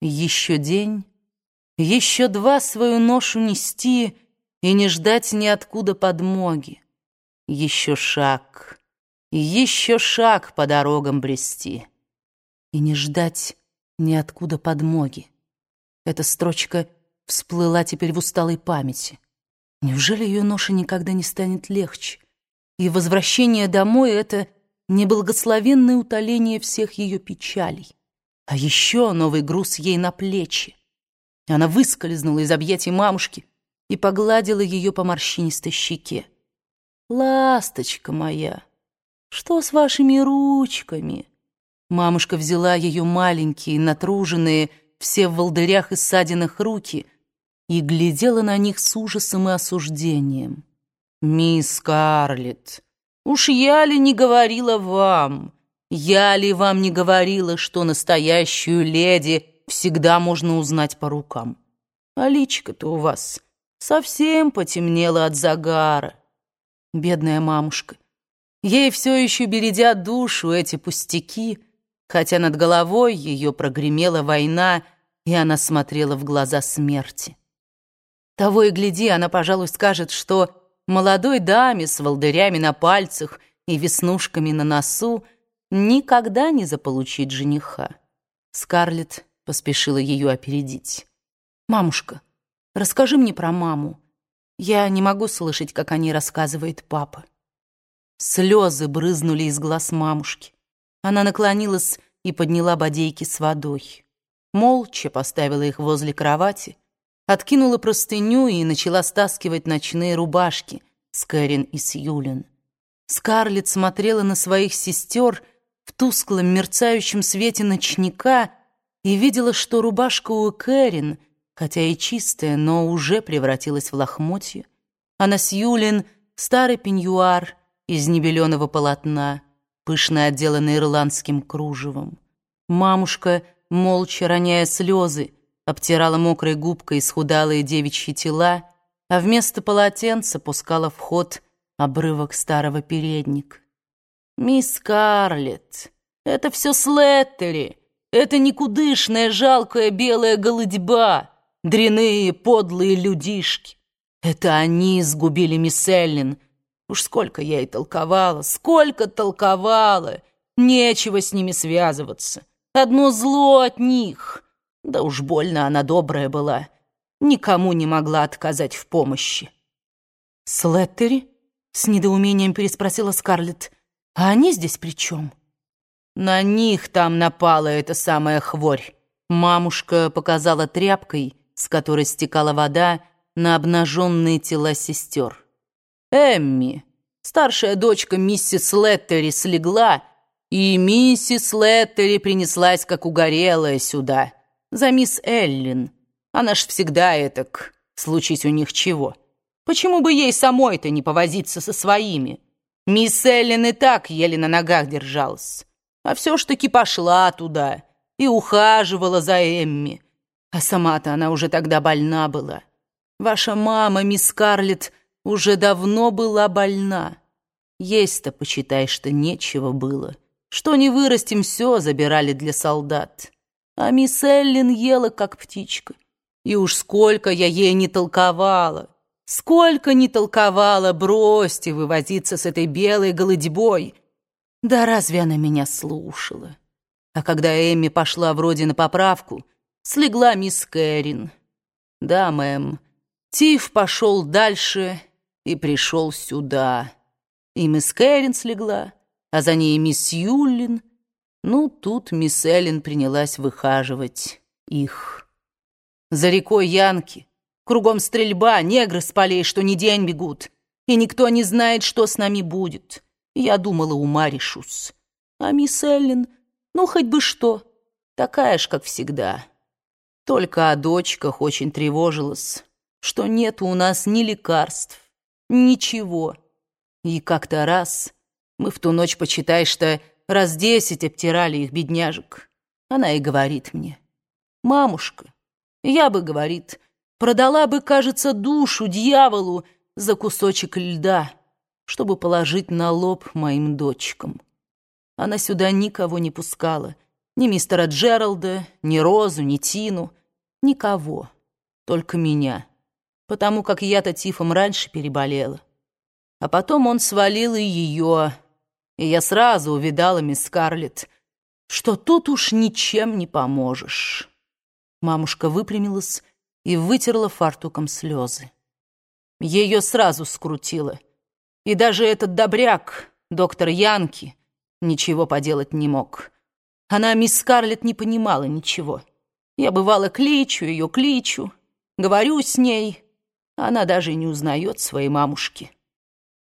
Еще день, еще два свою ношу нести И не ждать ниоткуда подмоги. Еще шаг, еще шаг по дорогам брести И не ждать ниоткуда подмоги. Эта строчка всплыла теперь в усталой памяти. Неужели ее ноша никогда не станет легче? И возвращение домой — это неблагословенное утоление всех ее печалей. А еще новый груз ей на плечи. Она выскользнула из объятий мамушки и погладила ее по морщинистой щеке. «Ласточка моя, что с вашими ручками?» Мамушка взяла ее маленькие, натруженные, все в волдырях и ссадинах руки и глядела на них с ужасом и осуждением. «Мисс Карлетт, уж я ли не говорила вам, я ли вам не говорила, что настоящую леди всегда можно узнать по рукам? А личка-то у вас совсем потемнела от загара. Бедная мамушка, ей все еще бередят душу эти пустяки, хотя над головой ее прогремела война, и она смотрела в глаза смерти. Того и гляди, она, пожалуй, скажет, что молодой даме с волдырями на пальцах и веснушками на носу никогда не заполучить жениха. Скарлетт поспешила ее опередить. «Мамушка, расскажи мне про маму. Я не могу слышать, как о ней рассказывает папа». Слезы брызнули из глаз мамушки. Она наклонилась и подняла бодейки с водой. Молча поставила их возле кровати, откинула простыню и начала стаскивать ночные рубашки с Кэрин и Сьюлин. Скарлетт смотрела на своих сестер тусклом мерцающем свете ночника и видела, что рубашка у Кэрин, хотя и чистая, но уже превратилась в лохмотье, а на Сьюлин старый пеньюар из небеленого полотна, пышно отделанный ирландским кружевом. Мамушка, молча роняя слезы, обтирала мокрой губкой исхудалые девичьи тела, а вместо полотенца пускала в ход обрывок старого передника. «Мисс Карлетт, это все Слеттери, это никудышная жалкая белая голыдьба, дряные подлые людишки. Это они сгубили мисс Эллин. Уж сколько я и толковала, сколько толковала, нечего с ними связываться. Одно зло от них». Да уж больно она добрая была. Никому не могла отказать в помощи. «Слеттери?» — с недоумением переспросила Скарлетт. «А они здесь при чем?» «На них там напала эта самая хворь». Мамушка показала тряпкой, с которой стекала вода, на обнаженные тела сестер. «Эмми, старшая дочка миссис Леттери, слегла, и миссис Леттери принеслась, как угорелая, сюда» за мисс Эллин. Она ж всегда этак, случись у них чего. Почему бы ей самой-то не повозиться со своими? Мисс Эллин и так еле на ногах держалась. А все ж таки пошла туда и ухаживала за Эмми. А сама-то она уже тогда больна была. Ваша мама, мисс Карлетт, уже давно была больна. Есть-то, почитай, что нечего было. Что не вырастим, все забирали для солдат. А мисс Эллин ела, как птичка. И уж сколько я ей не толковала, сколько не толковала, бросьте вывозиться с этой белой голодьбой. Да разве она меня слушала? А когда Эмми пошла вроде на поправку, слегла мисс Кэрин. Да, мэм, Тиф пошел дальше и пришел сюда. И мисс Кэрин слегла, а за ней мисс Юллин — ну, тут мисс Эллен принялась выхаживать их. За рекой Янки, кругом стрельба, негры с полей, что ни день бегут, и никто не знает, что с нами будет. Я думала, ума решусь. А мисс Эллен, ну, хоть бы что, такая ж, как всегда. Только о дочках очень тревожилась, что нет у нас ни лекарств, ничего. И как-то раз мы в ту ночь, почитай, что Раз десять обтирали их, бедняжек. Она и говорит мне. «Мамушка, я бы, говорит, продала бы, кажется, душу дьяволу за кусочек льда, чтобы положить на лоб моим дочкам. Она сюда никого не пускала, Ни мистера Джералда, ни Розу, ни Тину. Никого. Только меня. Потому как я-то тифом раньше переболела. А потом он свалил и ее. И я сразу увидала мисс Скарлетт, что тут уж ничем не поможешь. Мамушка выпрямилась и вытерла фартуком слезы. Ее сразу скрутило. И даже этот добряк, доктор Янки, ничего поделать не мог. Она, мисс Скарлетт, не понимала ничего. Я, бывало, кличу ее, кличу, говорю с ней. Она даже не узнает своей мамушки.